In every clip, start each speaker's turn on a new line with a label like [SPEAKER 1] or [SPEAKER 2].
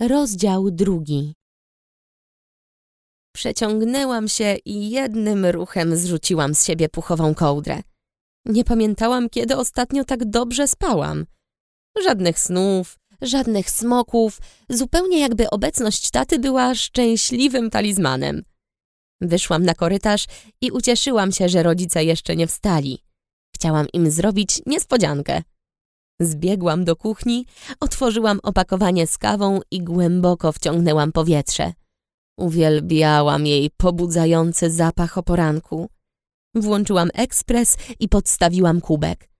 [SPEAKER 1] Rozdział drugi. Przeciągnęłam się i jednym ruchem zrzuciłam z siebie puchową kołdrę. Nie pamiętałam, kiedy ostatnio tak dobrze spałam. Żadnych snów, żadnych smoków, zupełnie jakby obecność taty była szczęśliwym talizmanem. Wyszłam na korytarz i ucieszyłam się, że rodzice jeszcze nie wstali. Chciałam im zrobić niespodziankę. Zbiegłam do kuchni, otworzyłam opakowanie z kawą i głęboko wciągnęłam powietrze. Uwielbiałam jej pobudzający zapach o poranku. Włączyłam ekspres i podstawiłam kubek.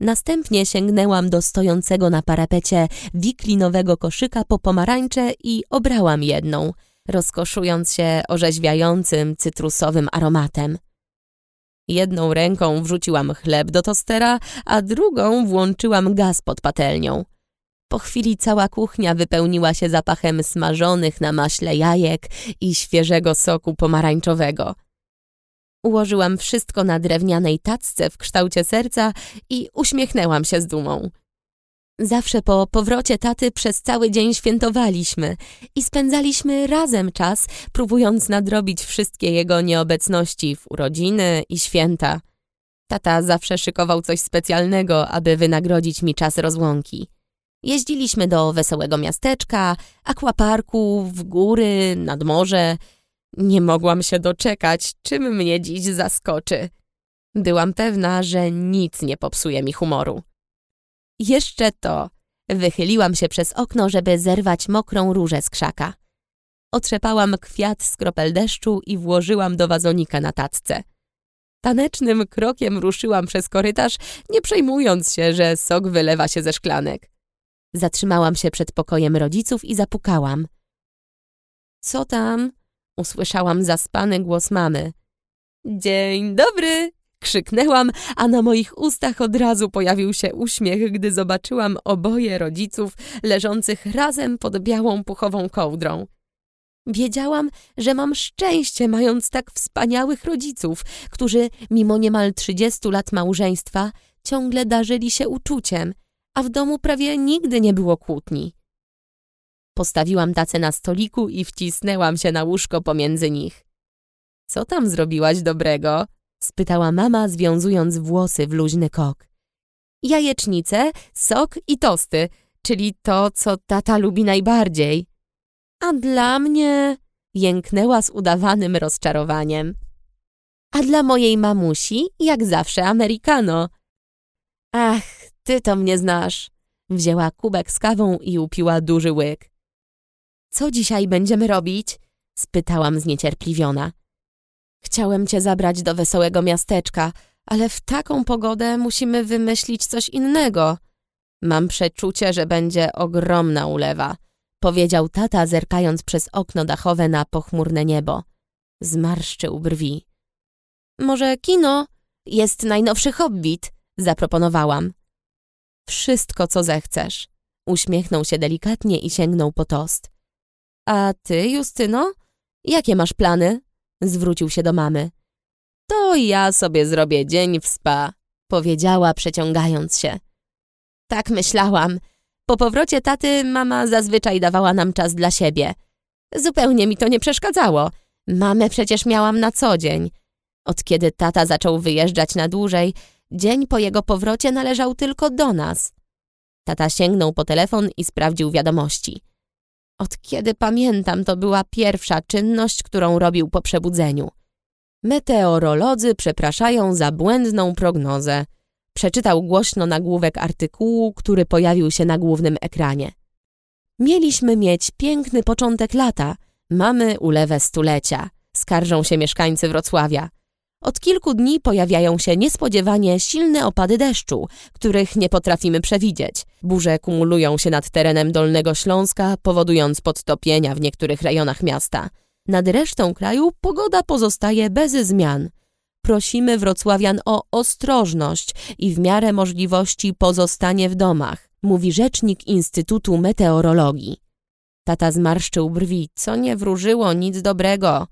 [SPEAKER 1] Następnie sięgnęłam do stojącego na parapecie wiklinowego koszyka po pomarańcze i obrałam jedną, rozkoszując się orzeźwiającym, cytrusowym aromatem. Jedną ręką wrzuciłam chleb do tostera, a drugą włączyłam gaz pod patelnią. Po chwili cała kuchnia wypełniła się zapachem smażonych na maśle jajek i świeżego soku pomarańczowego. Ułożyłam wszystko na drewnianej tacce w kształcie serca i uśmiechnęłam się z dumą. Zawsze po powrocie taty przez cały dzień świętowaliśmy i spędzaliśmy razem czas, próbując nadrobić wszystkie jego nieobecności w urodziny i święta. Tata zawsze szykował coś specjalnego, aby wynagrodzić mi czas rozłąki. Jeździliśmy do wesołego miasteczka, akwaparku, w góry, nad morze. Nie mogłam się doczekać, czym mnie dziś zaskoczy. Byłam pewna, że nic nie popsuje mi humoru. Jeszcze to. Wychyliłam się przez okno, żeby zerwać mokrą różę z krzaka. Otrzepałam kwiat z kropel deszczu i włożyłam do wazonika na tacce. Tanecznym krokiem ruszyłam przez korytarz, nie przejmując się, że sok wylewa się ze szklanek. Zatrzymałam się przed pokojem rodziców i zapukałam. Co tam? Usłyszałam zaspany głos mamy. Dzień dobry! Krzyknęłam, a na moich ustach od razu pojawił się uśmiech, gdy zobaczyłam oboje rodziców leżących razem pod białą puchową kołdrą. Wiedziałam, że mam szczęście, mając tak wspaniałych rodziców, którzy mimo niemal trzydziestu lat małżeństwa ciągle darzyli się uczuciem, a w domu prawie nigdy nie było kłótni. Postawiłam tacę na stoliku i wcisnęłam się na łóżko pomiędzy nich. Co tam zrobiłaś dobrego? Spytała mama, związując włosy w luźny kok. Jajecznice, sok i tosty, czyli to, co tata lubi najbardziej. A dla mnie... jęknęła z udawanym rozczarowaniem. A dla mojej mamusi, jak zawsze, americano. Ach, ty to mnie znasz. Wzięła kubek z kawą i upiła duży łyk. Co dzisiaj będziemy robić? spytałam zniecierpliwiona. Chciałem cię zabrać do wesołego miasteczka, ale w taką pogodę musimy wymyślić coś innego. Mam przeczucie, że będzie ogromna ulewa, powiedział tata, zerkając przez okno dachowe na pochmurne niebo. Zmarszczył brwi. Może kino? Jest najnowszy hobbit, zaproponowałam. Wszystko, co zechcesz. Uśmiechnął się delikatnie i sięgnął po tost. A ty, Justyno? Jakie masz plany? Zwrócił się do mamy. To ja sobie zrobię dzień w spa, powiedziała, przeciągając się. Tak myślałam. Po powrocie taty mama zazwyczaj dawała nam czas dla siebie. Zupełnie mi to nie przeszkadzało. Mamę przecież miałam na co dzień. Od kiedy tata zaczął wyjeżdżać na dłużej, dzień po jego powrocie należał tylko do nas. Tata sięgnął po telefon i sprawdził wiadomości. Od kiedy pamiętam, to była pierwsza czynność, którą robił po przebudzeniu. Meteorolodzy przepraszają za błędną prognozę. Przeczytał głośno nagłówek artykułu, który pojawił się na głównym ekranie. Mieliśmy mieć piękny początek lata. Mamy ulewę stulecia. Skarżą się mieszkańcy Wrocławia. Od kilku dni pojawiają się niespodziewanie silne opady deszczu, których nie potrafimy przewidzieć. Burze kumulują się nad terenem Dolnego Śląska, powodując podtopienia w niektórych rejonach miasta. Nad resztą kraju pogoda pozostaje bez zmian. Prosimy wrocławian o ostrożność i w miarę możliwości pozostanie w domach, mówi rzecznik Instytutu Meteorologii. Tata zmarszczył brwi, co nie wróżyło nic dobrego.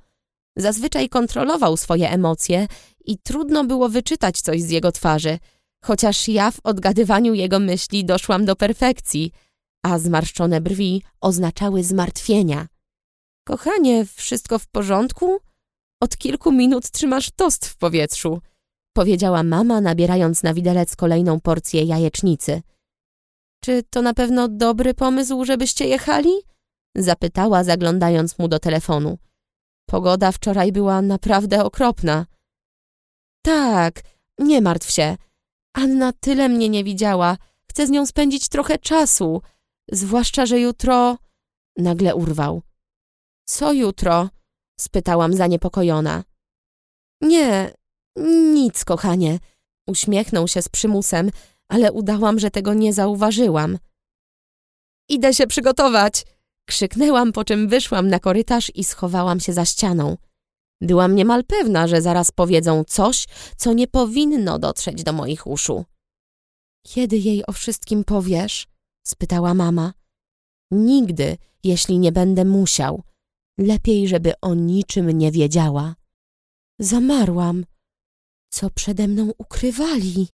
[SPEAKER 1] Zazwyczaj kontrolował swoje emocje i trudno było wyczytać coś z jego twarzy, chociaż ja w odgadywaniu jego myśli doszłam do perfekcji. a zmarszczone brwi oznaczały zmartwienia. Kochanie, wszystko w porządku? Od kilku minut trzymasz tost w powietrzu, powiedziała mama, nabierając na widelec kolejną porcję jajecznicy. Czy to na pewno dobry pomysł, żebyście jechali? Zapytała, zaglądając mu do telefonu. Pogoda wczoraj była naprawdę okropna. Tak, nie martw się. Anna tyle mnie nie widziała. Chcę z nią spędzić trochę czasu. Zwłaszcza, że jutro... Nagle urwał. Co jutro? spytałam zaniepokojona. Nie, nic, kochanie. Uśmiechnął się z przymusem, ale udałam, że tego nie zauważyłam. Idę się przygotować! Krzyknęłam, po czym wyszłam na korytarz i schowałam się za ścianą. Byłam niemal pewna, że zaraz powiedzą coś, co nie powinno dotrzeć do moich uszu. Kiedy jej o wszystkim powiesz? spytała mama. Nigdy, jeśli nie będę musiał. Lepiej, żeby o niczym nie wiedziała. Zamarłam. Co przede mną ukrywali?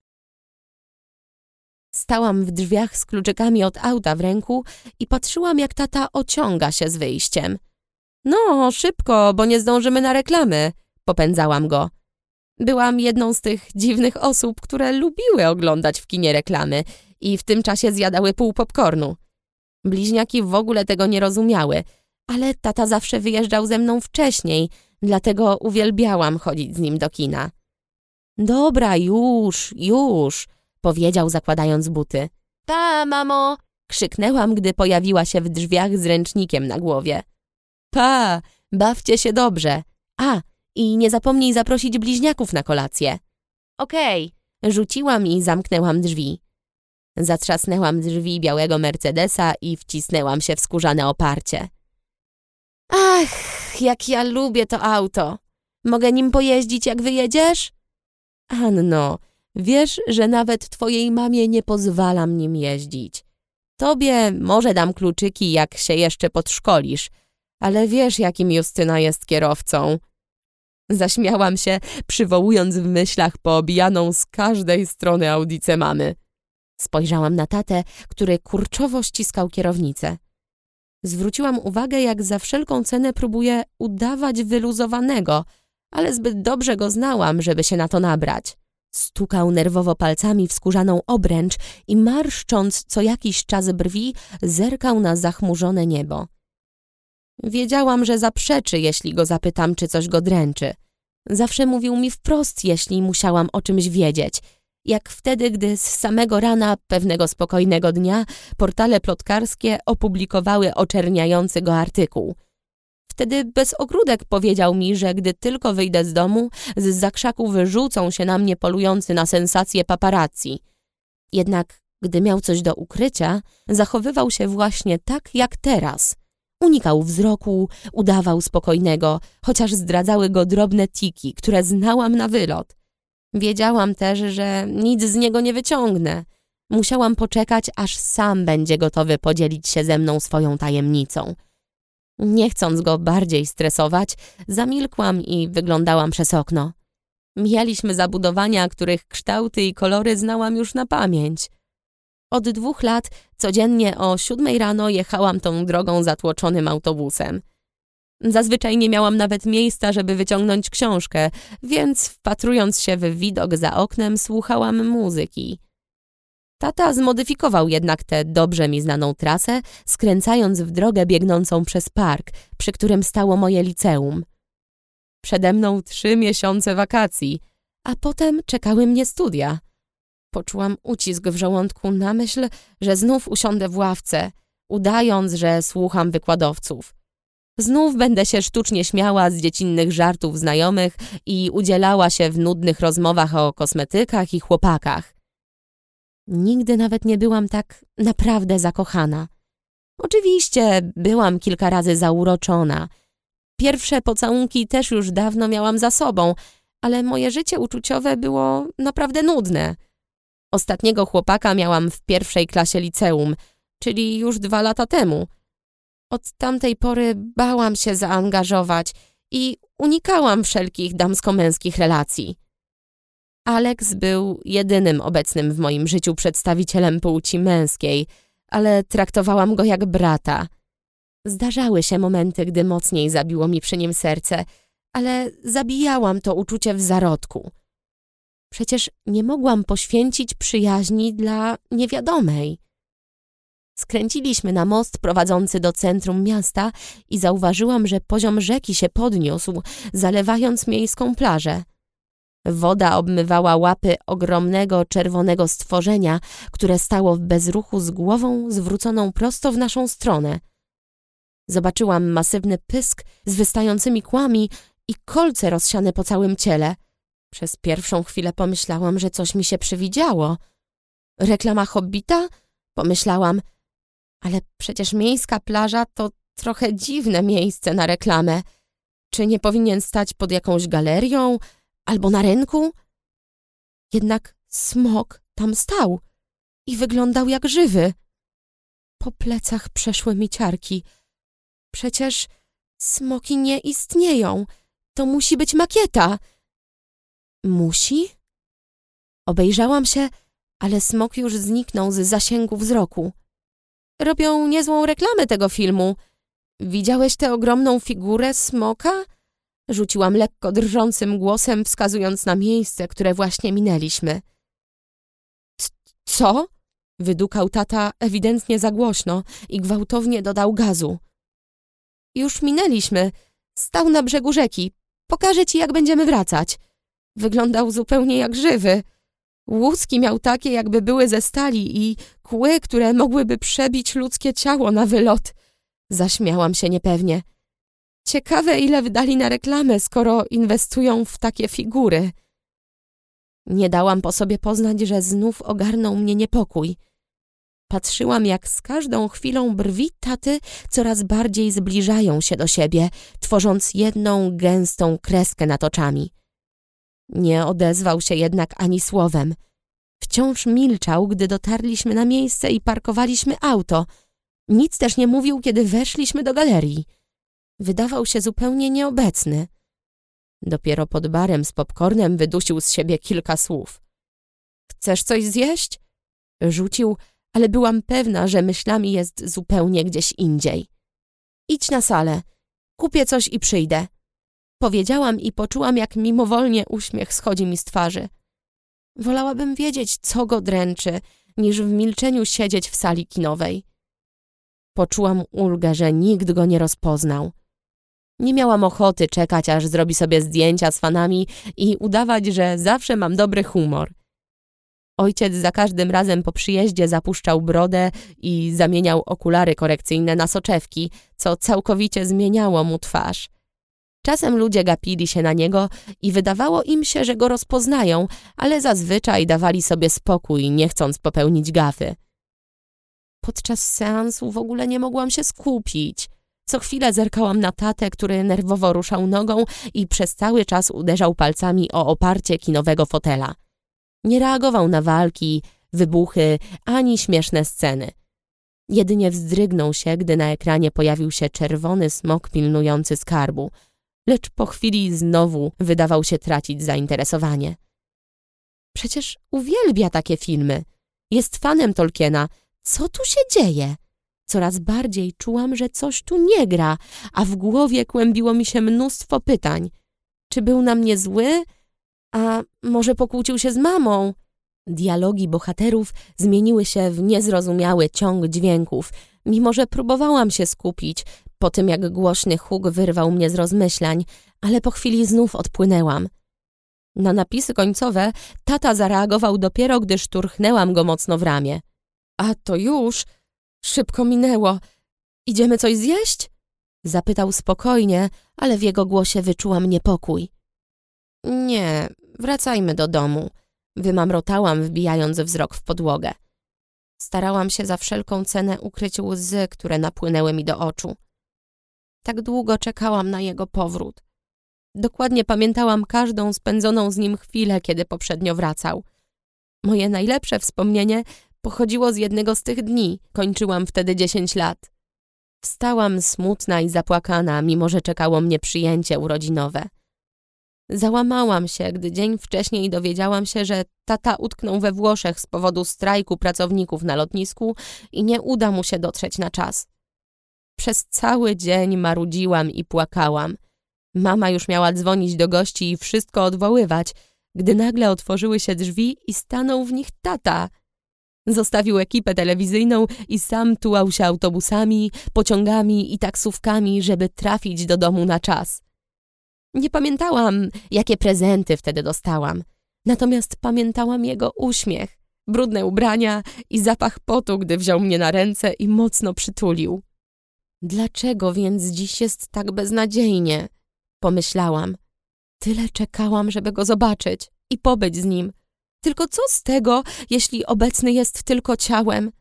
[SPEAKER 1] Stałam w drzwiach z kluczykami od auta w ręku i patrzyłam, jak tata ociąga się z wyjściem. No, szybko, bo nie zdążymy na reklamy, popędzałam go. Byłam jedną z tych dziwnych osób, które lubiły oglądać w kinie reklamy i w tym czasie zjadały pół popcornu. Bliźniaki w ogóle tego nie rozumiały, ale tata zawsze wyjeżdżał ze mną wcześniej, dlatego uwielbiałam chodzić z nim do kina. Dobra, już, już, powiedział zakładając buty. Pa, mamo! krzyknęłam, gdy pojawiła się w drzwiach z ręcznikiem na głowie. Pa, bawcie się dobrze. A, i nie zapomnij zaprosić bliźniaków na kolację. Okej, okay. rzuciłam i zamknęłam drzwi. Zatrzasnęłam drzwi białego Mercedesa i wcisnęłam się w skórzane oparcie. Ach, jak ja lubię to auto. Mogę nim pojeździć, jak wyjedziesz? Anno, wiesz, że nawet twojej mamie nie pozwalam nim jeździć. Tobie może dam kluczyki, jak się jeszcze podszkolisz, ale wiesz, jakim Justyna jest kierowcą. Zaśmiałam się, przywołując w myślach poobijaną z każdej strony audicę mamy. Spojrzałam na tatę, który kurczowo ściskał kierownicę. Zwróciłam uwagę, jak za wszelką cenę próbuje udawać wyluzowanego, ale zbyt dobrze go znałam, żeby się na to nabrać. Stukał nerwowo palcami w skórzaną obręcz i marszcząc co jakiś czas brwi, zerkał na zachmurzone niebo. Wiedziałam, że zaprzeczy, jeśli go zapytam, czy coś go dręczy. Zawsze mówił mi wprost, jeśli musiałam o czymś wiedzieć. Jak wtedy, gdy z samego rana pewnego spokojnego dnia portale plotkarskie opublikowały oczerniający go artykuł. Wtedy bez ogródek powiedział mi, że gdy tylko wyjdę z domu, z zakrzaku wyrzucą się na mnie polujący na sensacje paparazzi. Jednak gdy miał coś do ukrycia, zachowywał się właśnie tak jak teraz – Unikał wzroku, udawał spokojnego, chociaż zdradzały go drobne tiki, które znałam na wylot. Wiedziałam też, że nic z niego nie wyciągnę. Musiałam poczekać, aż sam będzie gotowy podzielić się ze mną swoją tajemnicą. Nie chcąc go bardziej stresować, zamilkłam i wyglądałam przez okno. Mijaliśmy zabudowania, których kształty i kolory znałam już na pamięć. Od dwóch lat codziennie o siódmej rano jechałam tą drogą zatłoczonym autobusem. Zazwyczaj nie miałam nawet miejsca, żeby wyciągnąć książkę, więc wpatrując się w widok za oknem, słuchałam muzyki. Tata zmodyfikował jednak tę dobrze mi znaną trasę, skręcając w drogę biegnącą przez park, przy którym stało moje liceum. Przede mną trzy miesiące wakacji, a potem czekały mnie studia. Poczułam ucisk w żołądku na myśl, że znów usiądę w ławce, udając, że słucham wykładowców. Znów będę się sztucznie śmiała z dziecinnych żartów znajomych i udzielała się w nudnych rozmowach o kosmetykach i chłopakach. Nigdy nawet nie byłam tak naprawdę zakochana. Oczywiście byłam kilka razy zauroczona. Pierwsze pocałunki też już dawno miałam za sobą, ale moje życie uczuciowe było naprawdę nudne. Ostatniego chłopaka miałam w pierwszej klasie liceum, czyli już dwa lata temu. Od tamtej pory bałam się zaangażować i unikałam wszelkich damsko-męskich relacji. Alex był jedynym obecnym w moim życiu przedstawicielem płci męskiej, ale traktowałam go jak brata. Zdarzały się momenty, gdy mocniej zabiło mi przy nim serce, ale zabijałam to uczucie w zarodku. Przecież nie mogłam poświęcić przyjaźni dla niewiadomej. Skręciliśmy na most prowadzący do centrum miasta i zauważyłam, że poziom rzeki się podniósł, zalewając miejską plażę. Woda obmywała łapy ogromnego czerwonego stworzenia, które stało w bezruchu z głową zwróconą prosto w naszą stronę. Zobaczyłam masywny pysk z wystającymi kłami i kolce rozsiane po całym ciele. Przez pierwszą chwilę pomyślałam, że coś mi się przywidziało. Reklama Hobbita? Pomyślałam, ale przecież miejska plaża to trochę dziwne miejsce na reklamę. Czy nie powinien stać pod jakąś galerią albo na rynku? Jednak smok tam stał i wyglądał jak żywy. Po plecach przeszły mi ciarki. Przecież smoki nie istnieją. To musi być makieta. Musi? Obejrzałam się, ale smok już zniknął z zasięgu wzroku. Robią niezłą reklamę tego filmu. Widziałeś tę ogromną figurę smoka? Rzuciłam lekko drżącym głosem, wskazując na miejsce, które właśnie minęliśmy. Co? Wydukał tata ewidentnie za głośno i gwałtownie dodał gazu. Już minęliśmy. Stał na brzegu rzeki. Pokażę ci, jak będziemy wracać. Wyglądał zupełnie jak żywy. Łuski miał takie, jakby były ze stali i kły, które mogłyby przebić ludzkie ciało na wylot. Zaśmiałam się niepewnie. Ciekawe, ile wydali na reklamę, skoro inwestują w takie figury. Nie dałam po sobie poznać, że znów ogarnął mnie niepokój. Patrzyłam, jak z każdą chwilą brwi taty coraz bardziej zbliżają się do siebie, tworząc jedną gęstą kreskę nad oczami. Nie odezwał się jednak ani słowem. Wciąż milczał, gdy dotarliśmy na miejsce i parkowaliśmy auto. Nic też nie mówił, kiedy weszliśmy do galerii. Wydawał się zupełnie nieobecny. Dopiero pod barem z popcornem wydusił z siebie kilka słów. Chcesz coś zjeść? Rzucił, ale byłam pewna, że myślami jest zupełnie gdzieś indziej. Idź na salę. Kupię coś i przyjdę. Powiedziałam i poczułam, jak mimowolnie uśmiech schodzi mi z twarzy. Wolałabym wiedzieć, co go dręczy, niż w milczeniu siedzieć w sali kinowej. Poczułam ulgę, że nikt go nie rozpoznał. Nie miałam ochoty czekać, aż zrobi sobie zdjęcia z fanami i udawać, że zawsze mam dobry humor. Ojciec za każdym razem po przyjeździe zapuszczał brodę i zamieniał okulary korekcyjne na soczewki, co całkowicie zmieniało mu twarz. Czasem ludzie gapili się na niego i wydawało im się, że go rozpoznają, ale zazwyczaj dawali sobie spokój, nie chcąc popełnić gafy. Podczas seansu w ogóle nie mogłam się skupić. Co chwilę zerkałam na tatę, który nerwowo ruszał nogą i przez cały czas uderzał palcami o oparcie kinowego fotela. Nie reagował na walki, wybuchy ani śmieszne sceny. Jedynie wzdrygnął się, gdy na ekranie pojawił się czerwony smok pilnujący skarbu – lecz po chwili znowu wydawał się tracić zainteresowanie. Przecież uwielbia takie filmy. Jest fanem Tolkiena. Co tu się dzieje? Coraz bardziej czułam, że coś tu nie gra, a w głowie kłębiło mi się mnóstwo pytań. Czy był na mnie zły? A może pokłócił się z mamą? Dialogi bohaterów zmieniły się w niezrozumiały ciąg dźwięków, mimo że próbowałam się skupić, po tym jak głośny huk wyrwał mnie z rozmyślań, ale po chwili znów odpłynęłam. Na napisy końcowe tata zareagował dopiero, gdy szturchnęłam go mocno w ramię. A to już? Szybko minęło. Idziemy coś zjeść? Zapytał spokojnie, ale w jego głosie wyczułam niepokój. Nie, wracajmy do domu. Wymamrotałam, wbijając wzrok w podłogę. Starałam się za wszelką cenę ukryć łzy, które napłynęły mi do oczu. Tak długo czekałam na jego powrót. Dokładnie pamiętałam każdą spędzoną z nim chwilę, kiedy poprzednio wracał. Moje najlepsze wspomnienie pochodziło z jednego z tych dni. Kończyłam wtedy dziesięć lat. Wstałam smutna i zapłakana, mimo że czekało mnie przyjęcie urodzinowe. Załamałam się, gdy dzień wcześniej dowiedziałam się, że tata utknął we Włoszech z powodu strajku pracowników na lotnisku i nie uda mu się dotrzeć na czas. Przez cały dzień marudziłam i płakałam. Mama już miała dzwonić do gości i wszystko odwoływać, gdy nagle otworzyły się drzwi i stanął w nich tata. Zostawił ekipę telewizyjną i sam tułał się autobusami, pociągami i taksówkami, żeby trafić do domu na czas. Nie pamiętałam, jakie prezenty wtedy dostałam. Natomiast pamiętałam jego uśmiech, brudne ubrania i zapach potu, gdy wziął mnie na ręce i mocno przytulił. Dlaczego więc dziś jest tak beznadziejnie? Pomyślałam. Tyle czekałam, żeby go zobaczyć i pobyć z nim. Tylko co z tego, jeśli obecny jest tylko ciałem?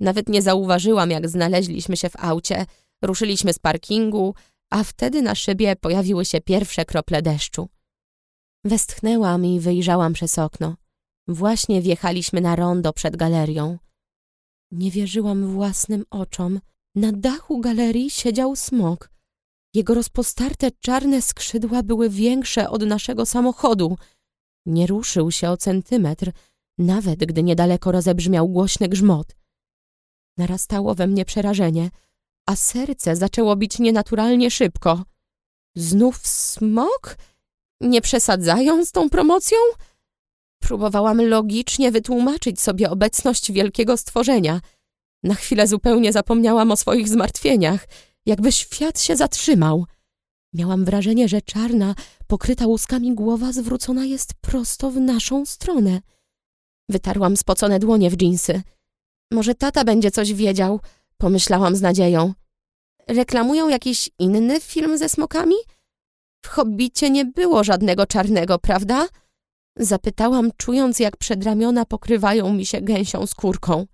[SPEAKER 1] Nawet nie zauważyłam, jak znaleźliśmy się w aucie. Ruszyliśmy z parkingu, a wtedy na szybie pojawiły się pierwsze krople deszczu. Westchnęłam i wyjrzałam przez okno. Właśnie wjechaliśmy na rondo przed galerią. Nie wierzyłam własnym oczom. Na dachu galerii siedział smok. Jego rozpostarte czarne skrzydła były większe od naszego samochodu. Nie ruszył się o centymetr, nawet gdy niedaleko rozebrzmiał głośny grzmot. Narastało we mnie przerażenie – a serce zaczęło bić nienaturalnie szybko. Znów smok? Nie przesadzają z tą promocją? Próbowałam logicznie wytłumaczyć sobie obecność wielkiego stworzenia. Na chwilę zupełnie zapomniałam o swoich zmartwieniach, jakby świat się zatrzymał. Miałam wrażenie, że czarna, pokryta łuskami głowa zwrócona jest prosto w naszą stronę. Wytarłam spocone dłonie w dżinsy. Może tata będzie coś wiedział – Pomyślałam z nadzieją. Reklamują jakiś inny film ze smokami? W Hobbicie nie było żadnego czarnego, prawda? Zapytałam, czując jak przedramiona pokrywają mi się gęsią skórką.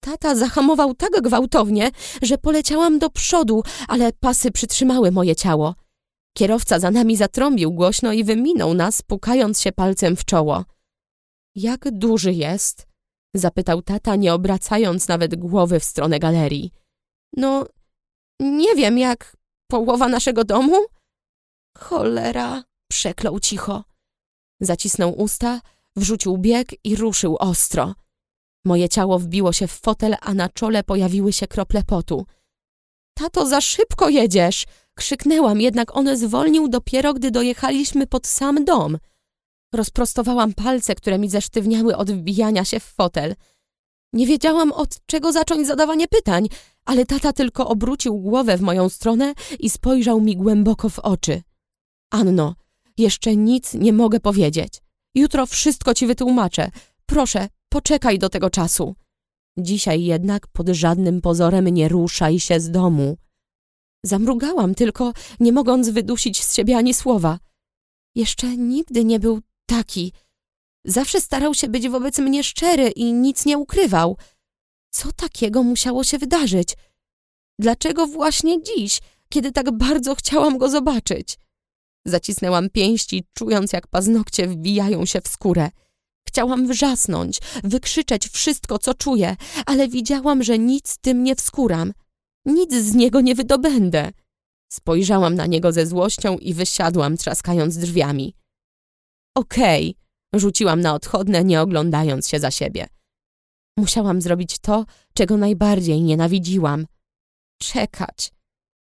[SPEAKER 1] Tata zahamował tak gwałtownie, że poleciałam do przodu, ale pasy przytrzymały moje ciało. Kierowca za nami zatrąbił głośno i wyminął nas, pukając się palcem w czoło. Jak duży jest? Zapytał tata, nie obracając nawet głowy w stronę galerii. No, nie wiem, jak połowa naszego domu? Cholera, przeklął cicho. Zacisnął usta, wrzucił bieg i ruszył ostro. Moje ciało wbiło się w fotel, a na czole pojawiły się krople potu. Tato, za szybko jedziesz! Krzyknęłam, jednak on zwolnił dopiero, gdy dojechaliśmy pod sam dom – Rozprostowałam palce, które mi zesztywniały od wbijania się w fotel. Nie wiedziałam, od czego zacząć zadawanie pytań, ale tata tylko obrócił głowę w moją stronę i spojrzał mi głęboko w oczy. Anno, jeszcze nic nie mogę powiedzieć. Jutro wszystko ci wytłumaczę. Proszę, poczekaj do tego czasu. Dzisiaj jednak pod żadnym pozorem nie ruszaj się z domu. Zamrugałam tylko, nie mogąc wydusić z siebie ani słowa. Jeszcze nigdy nie był taki. Zawsze starał się być wobec mnie szczery i nic nie ukrywał. Co takiego musiało się wydarzyć? Dlaczego właśnie dziś, kiedy tak bardzo chciałam go zobaczyć? Zacisnęłam pięści, czując jak paznokcie wbijają się w skórę. Chciałam wrzasnąć, wykrzyczeć wszystko, co czuję, ale widziałam, że nic tym nie wskuram. Nic z niego nie wydobędę. Spojrzałam na niego ze złością i wysiadłam, trzaskając drzwiami. Okej, okay, rzuciłam na odchodne, nie oglądając się za siebie. Musiałam zrobić to, czego najbardziej nienawidziłam. Czekać.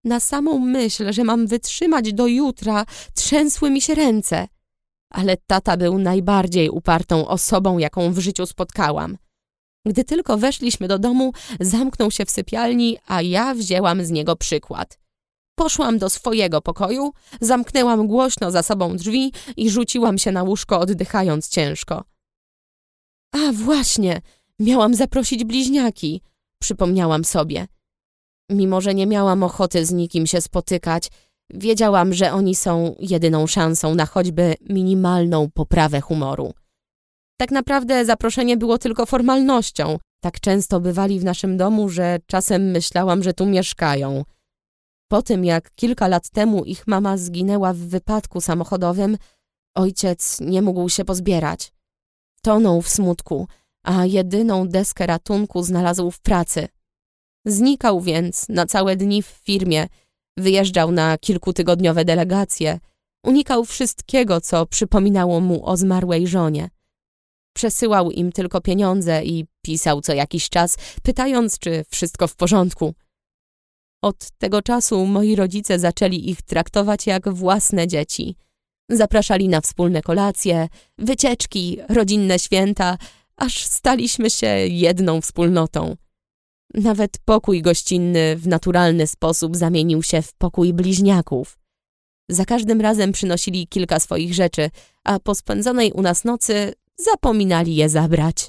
[SPEAKER 1] Na samą myśl, że mam wytrzymać do jutra, trzęsły mi się ręce. Ale tata był najbardziej upartą osobą, jaką w życiu spotkałam. Gdy tylko weszliśmy do domu, zamknął się w sypialni, a ja wzięłam z niego przykład. Poszłam do swojego pokoju, zamknęłam głośno za sobą drzwi i rzuciłam się na łóżko, oddychając ciężko. A właśnie, miałam zaprosić bliźniaki, przypomniałam sobie. Mimo, że nie miałam ochoty z nikim się spotykać, wiedziałam, że oni są jedyną szansą na choćby minimalną poprawę humoru. Tak naprawdę zaproszenie było tylko formalnością. Tak często bywali w naszym domu, że czasem myślałam, że tu mieszkają – po tym, jak kilka lat temu ich mama zginęła w wypadku samochodowym, ojciec nie mógł się pozbierać. Tonął w smutku, a jedyną deskę ratunku znalazł w pracy. Znikał więc na całe dni w firmie, wyjeżdżał na kilkutygodniowe delegacje, Unikał wszystkiego, co przypominało mu o zmarłej żonie. Przesyłał im tylko pieniądze i pisał co jakiś czas, pytając, czy wszystko w porządku. Od tego czasu moi rodzice zaczęli ich traktować jak własne dzieci. Zapraszali na wspólne kolacje, wycieczki, rodzinne święta, aż staliśmy się jedną wspólnotą. Nawet pokój gościnny w naturalny sposób zamienił się w pokój bliźniaków. Za każdym razem przynosili kilka swoich rzeczy, a po spędzonej u nas nocy zapominali je zabrać.